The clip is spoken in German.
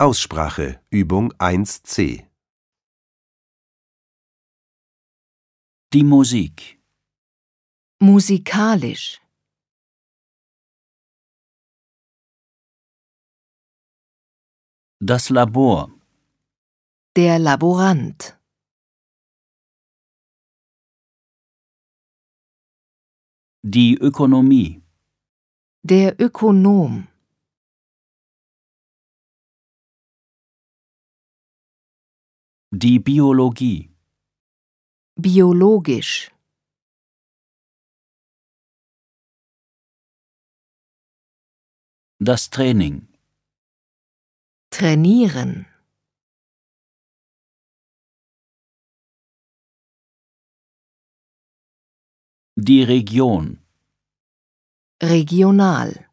Aussprache Übung 1c Die Musik. Musikalisch. Das Labor. Der Laborant. Die Ökonomie. Der Ökonom. Die Biologie. Biologisch. Das Training. Trainieren. Die Region. Regional.